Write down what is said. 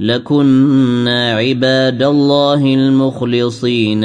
لكنا عباد الله المخلصين